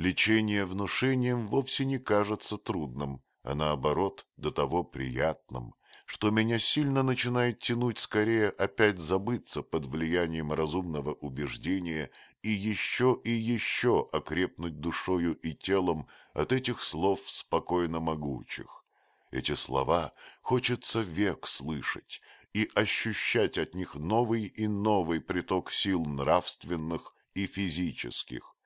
Лечение внушением вовсе не кажется трудным, а наоборот, до того приятным, что меня сильно начинает тянуть скорее опять забыться под влиянием разумного убеждения и еще и еще окрепнуть душою и телом от этих слов спокойно могучих. Эти слова хочется век слышать и ощущать от них новый и новый приток сил нравственных и физических.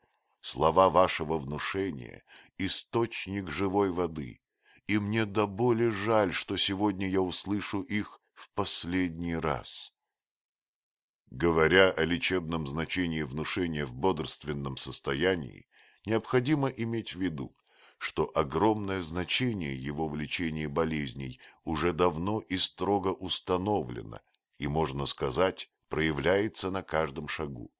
Слова вашего внушения — источник живой воды, и мне до боли жаль, что сегодня я услышу их в последний раз. Говоря о лечебном значении внушения в бодрственном состоянии, необходимо иметь в виду, что огромное значение его в лечении болезней уже давно и строго установлено и, можно сказать, проявляется на каждом шагу.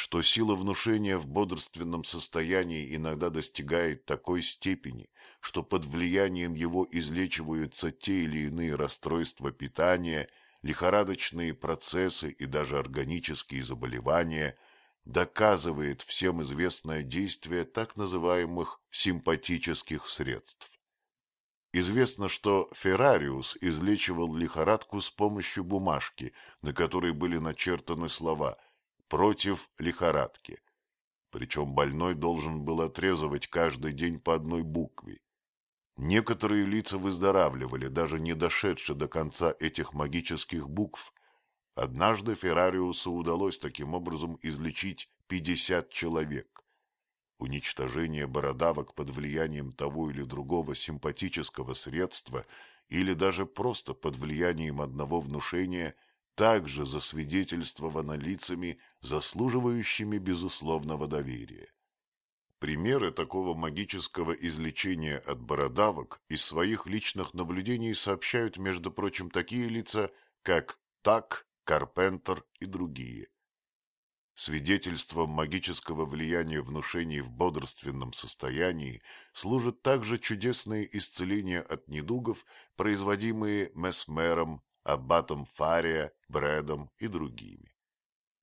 Что сила внушения в бодрственном состоянии иногда достигает такой степени, что под влиянием его излечиваются те или иные расстройства питания, лихорадочные процессы и даже органические заболевания – доказывает всем известное действие так называемых симпатических средств. Известно, что Феррариус излечивал лихорадку с помощью бумажки, на которой были начертаны слова «против лихорадки». Причем больной должен был отрезывать каждый день по одной букве. Некоторые лица выздоравливали, даже не дошедшие до конца этих магических букв, Однажды Феррариусу удалось таким образом излечить 50 человек. Уничтожение бородавок под влиянием того или другого симпатического средства или даже просто под влиянием одного внушения также засвидетельствовано лицами, заслуживающими безусловного доверия. Примеры такого магического излечения от бородавок из своих личных наблюдений сообщают, между прочим, такие лица, как Так, Карпентер и другие. Свидетельством магического влияния внушений в бодрственном состоянии служат также чудесные исцеления от недугов, производимые Месмером, Аббатом Фария, Брэдом и другими.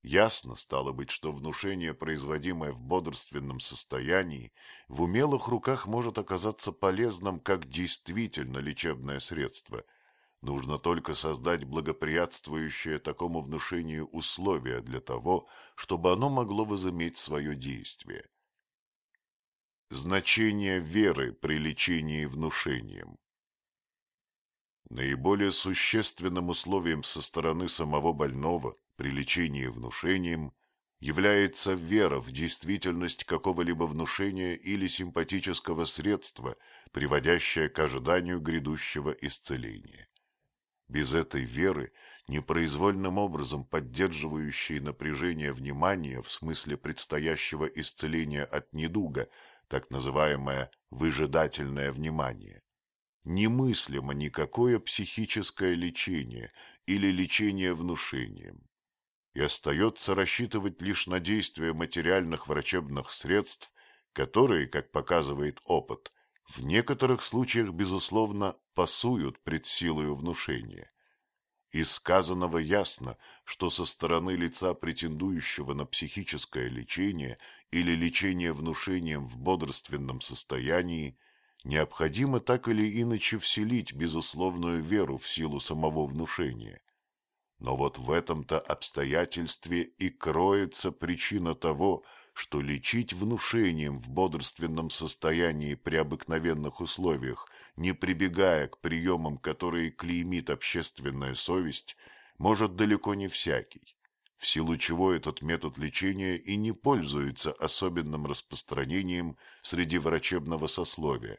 Ясно стало быть, что внушение, производимое в бодрственном состоянии, в умелых руках может оказаться полезным как действительно лечебное средство – Нужно только создать благоприятствующее такому внушению условия для того, чтобы оно могло возыметь свое действие. Значение веры при лечении внушением Наиболее существенным условием со стороны самого больного при лечении внушением является вера в действительность какого-либо внушения или симпатического средства, приводящее к ожиданию грядущего исцеления. Без этой веры, непроизвольным образом поддерживающей напряжение внимания в смысле предстоящего исцеления от недуга, так называемое выжидательное внимание, немыслимо никакое психическое лечение или лечение внушением. И остается рассчитывать лишь на действие материальных врачебных средств, которые, как показывает опыт, в некоторых случаях, безусловно, пасуют пред силою внушения. Из сказанного ясно, что со стороны лица, претендующего на психическое лечение или лечение внушением в бодрственном состоянии, необходимо так или иначе вселить безусловную веру в силу самого внушения. Но вот в этом-то обстоятельстве и кроется причина того, что лечить внушением в бодрственном состоянии при обыкновенных условиях, не прибегая к приемам, которые клеймит общественная совесть, может далеко не всякий, в силу чего этот метод лечения и не пользуется особенным распространением среди врачебного сословия.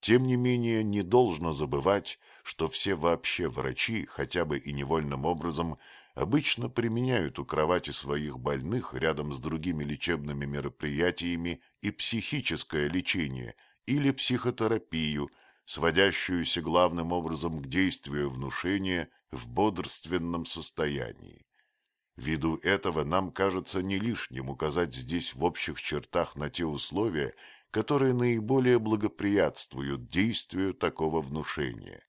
Тем не менее, не должно забывать, что все вообще врачи, хотя бы и невольным образом, обычно применяют у кровати своих больных рядом с другими лечебными мероприятиями и психическое лечение или психотерапию, сводящуюся главным образом к действию внушения в бодрственном состоянии. Ввиду этого нам кажется не лишним указать здесь в общих чертах на те условия, которые наиболее благоприятствуют действию такого внушения.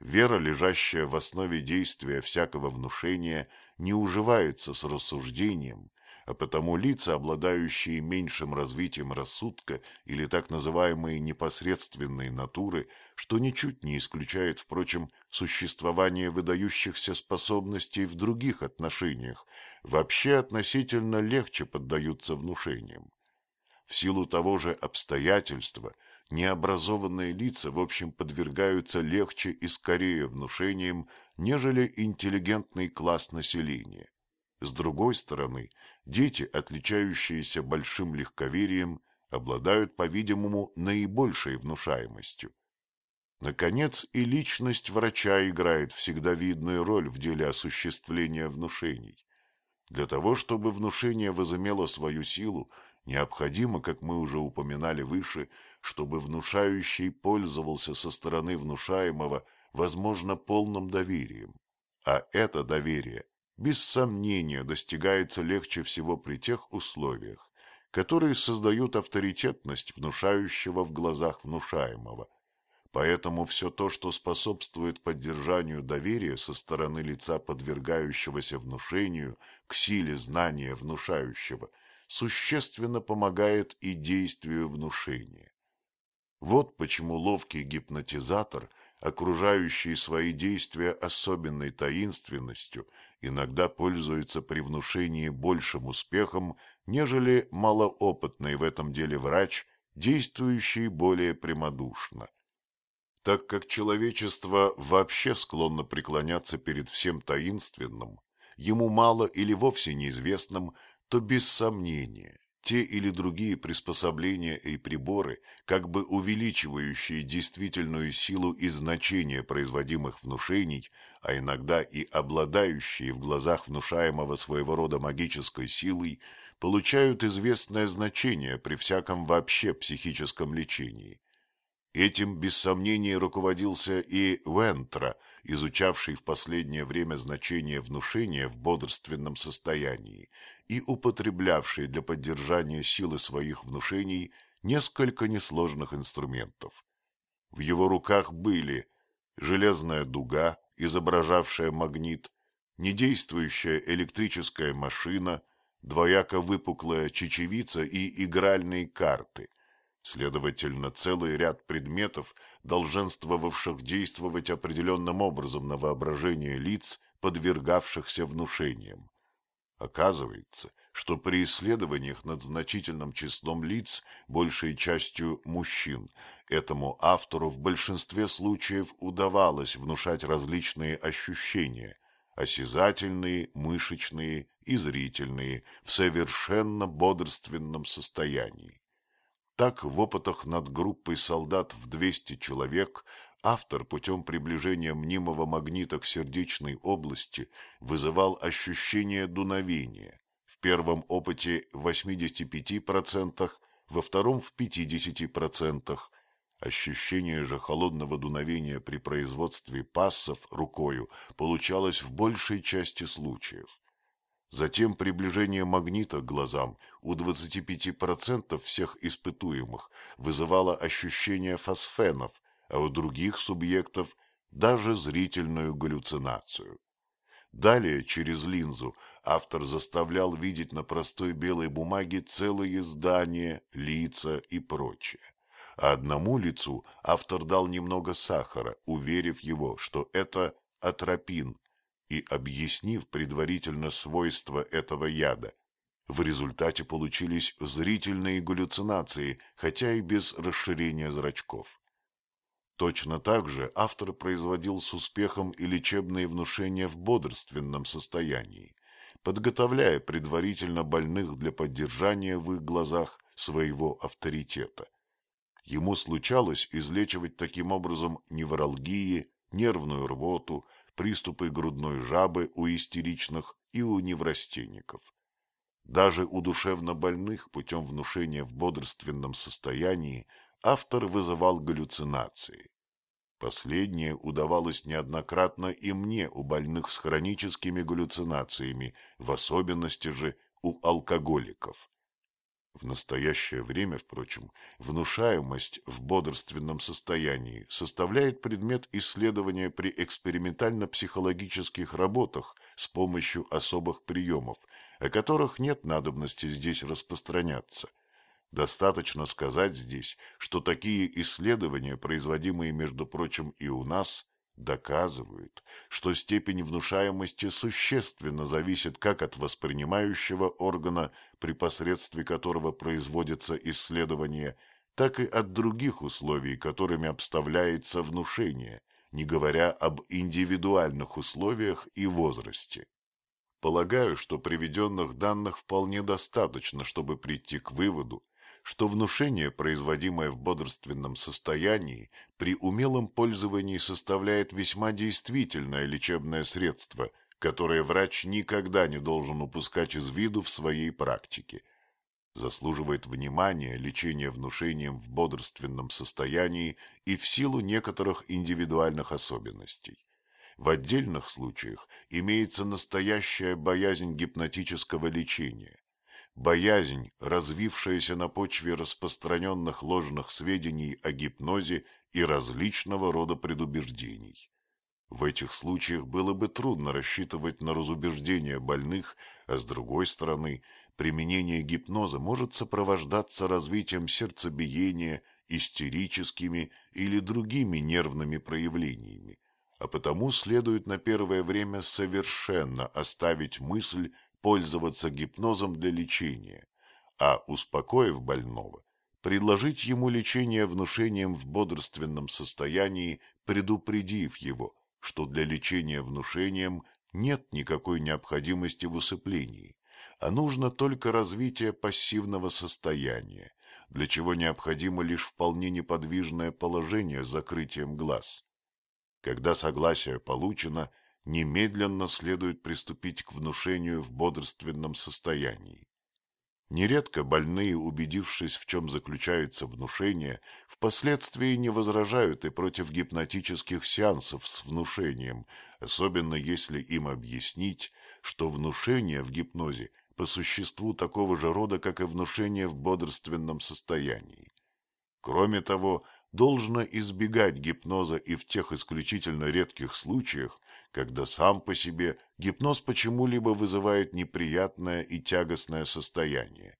Вера, лежащая в основе действия всякого внушения, не уживается с рассуждением, а потому лица, обладающие меньшим развитием рассудка или так называемые непосредственные натуры, что ничуть не исключает, впрочем, существование выдающихся способностей в других отношениях, вообще относительно легче поддаются внушениям. В силу того же обстоятельства необразованные лица в общем подвергаются легче и скорее внушениям, нежели интеллигентный класс населения. С другой стороны, дети, отличающиеся большим легковерием, обладают, по-видимому, наибольшей внушаемостью. Наконец, и личность врача играет всегда видную роль в деле осуществления внушений. Для того, чтобы внушение возымело свою силу, необходимо, как мы уже упоминали выше, чтобы внушающий пользовался со стороны внушаемого, возможно, полным доверием. А это доверие без сомнения достигается легче всего при тех условиях, которые создают авторитетность внушающего в глазах внушаемого. Поэтому все то, что способствует поддержанию доверия со стороны лица, подвергающегося внушению, к силе знания внушающего, существенно помогает и действию внушения. Вот почему ловкий гипнотизатор, окружающий свои действия особенной таинственностью, иногда пользуется при внушении большим успехом, нежели малоопытный в этом деле врач, действующий более прямодушно. Так как человечество вообще склонно преклоняться перед всем таинственным, ему мало или вовсе неизвестным, то без сомнения те или другие приспособления и приборы, как бы увеличивающие действительную силу и значение производимых внушений, а иногда и обладающие в глазах внушаемого своего рода магической силой, получают известное значение при всяком вообще психическом лечении. Этим, без сомнения, руководился и Вентра, изучавший в последнее время значение внушения в бодрственном состоянии и употреблявший для поддержания силы своих внушений несколько несложных инструментов. В его руках были железная дуга, изображавшая магнит, недействующая электрическая машина, двояко выпуклая чечевица и игральные карты – Следовательно, целый ряд предметов, долженствовавших действовать определенным образом на воображение лиц, подвергавшихся внушениям. Оказывается, что при исследованиях над значительным числом лиц, большей частью мужчин, этому автору в большинстве случаев удавалось внушать различные ощущения, осязательные, мышечные и зрительные, в совершенно бодрственном состоянии. Так, в опытах над группой солдат в 200 человек автор путем приближения мнимого магнита к сердечной области вызывал ощущение дуновения, в первом опыте в 85%, во втором в 50%. Ощущение же холодного дуновения при производстве пассов рукою получалось в большей части случаев. Затем приближение магнита к глазам у 25% всех испытуемых вызывало ощущение фосфенов, а у других субъектов даже зрительную галлюцинацию. Далее, через линзу, автор заставлял видеть на простой белой бумаге целые здания, лица и прочее. А одному лицу автор дал немного сахара, уверив его, что это атропин, и объяснив предварительно свойства этого яда. В результате получились зрительные галлюцинации, хотя и без расширения зрачков. Точно так же автор производил с успехом и лечебные внушения в бодрственном состоянии, подготовляя предварительно больных для поддержания в их глазах своего авторитета. Ему случалось излечивать таким образом невралгии, нервную рвоту, приступы грудной жабы у истеричных и у неврастенников. Даже у душевно больных путем внушения в бодрственном состоянии автор вызывал галлюцинации. Последнее удавалось неоднократно и мне у больных с хроническими галлюцинациями, в особенности же у алкоголиков. В настоящее время, впрочем, внушаемость в бодрственном состоянии составляет предмет исследования при экспериментально-психологических работах с помощью особых приемов, о которых нет надобности здесь распространяться. Достаточно сказать здесь, что такие исследования, производимые, между прочим, и у нас, доказывают, что степень внушаемости существенно зависит как от воспринимающего органа, при посредстве которого производится исследование, так и от других условий, которыми обставляется внушение, не говоря об индивидуальных условиях и возрасте. Полагаю, что приведенных данных вполне достаточно, чтобы прийти к выводу, что внушение, производимое в бодрственном состоянии, при умелом пользовании составляет весьма действительное лечебное средство, которое врач никогда не должен упускать из виду в своей практике. Заслуживает внимания лечение внушением в бодрственном состоянии и в силу некоторых индивидуальных особенностей. В отдельных случаях имеется настоящая боязнь гипнотического лечения боязнь, развившаяся на почве распространенных ложных сведений о гипнозе и различного рода предубеждений. В этих случаях было бы трудно рассчитывать на разубеждение больных, а с другой стороны, применение гипноза может сопровождаться развитием сердцебиения, истерическими или другими нервными проявлениями, а потому следует на первое время совершенно оставить мысль пользоваться гипнозом для лечения, а, успокоив больного, предложить ему лечение внушением в бодрственном состоянии, предупредив его, что для лечения внушением нет никакой необходимости в усыплении, а нужно только развитие пассивного состояния, для чего необходимо лишь вполне неподвижное положение с закрытием глаз. Когда согласие получено – немедленно следует приступить к внушению в бодрственном состоянии. Нередко больные, убедившись, в чем заключается внушение, впоследствии не возражают и против гипнотических сеансов с внушением, особенно если им объяснить, что внушение в гипнозе по существу такого же рода, как и внушение в бодрственном состоянии. Кроме того, должно избегать гипноза и в тех исключительно редких случаях, когда сам по себе гипноз почему-либо вызывает неприятное и тягостное состояние.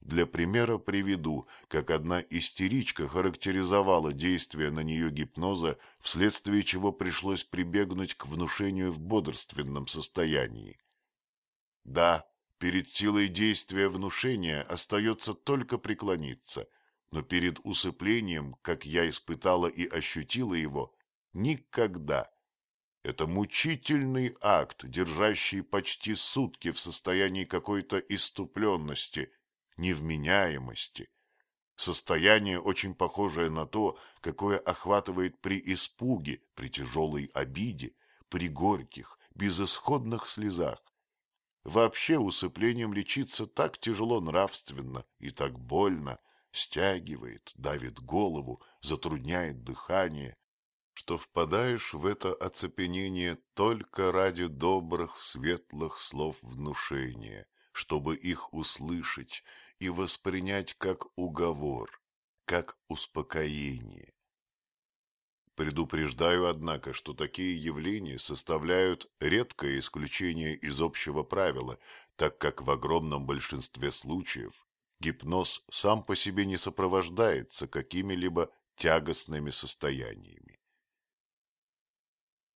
Для примера приведу, как одна истеричка характеризовала действие на нее гипноза, вследствие чего пришлось прибегнуть к внушению в бодрственном состоянии. Да, перед силой действия внушения остается только преклониться – но перед усыплением, как я испытала и ощутила его, никогда. Это мучительный акт, держащий почти сутки в состоянии какой-то иступленности, невменяемости. Состояние, очень похожее на то, какое охватывает при испуге, при тяжелой обиде, при горьких, безысходных слезах. Вообще усыплением лечиться так тяжело нравственно и так больно, стягивает, давит голову, затрудняет дыхание, что впадаешь в это оцепенение только ради добрых, светлых слов внушения, чтобы их услышать и воспринять как уговор, как успокоение. Предупреждаю, однако, что такие явления составляют редкое исключение из общего правила, так как в огромном большинстве случаев Гипноз сам по себе не сопровождается какими-либо тягостными состояниями.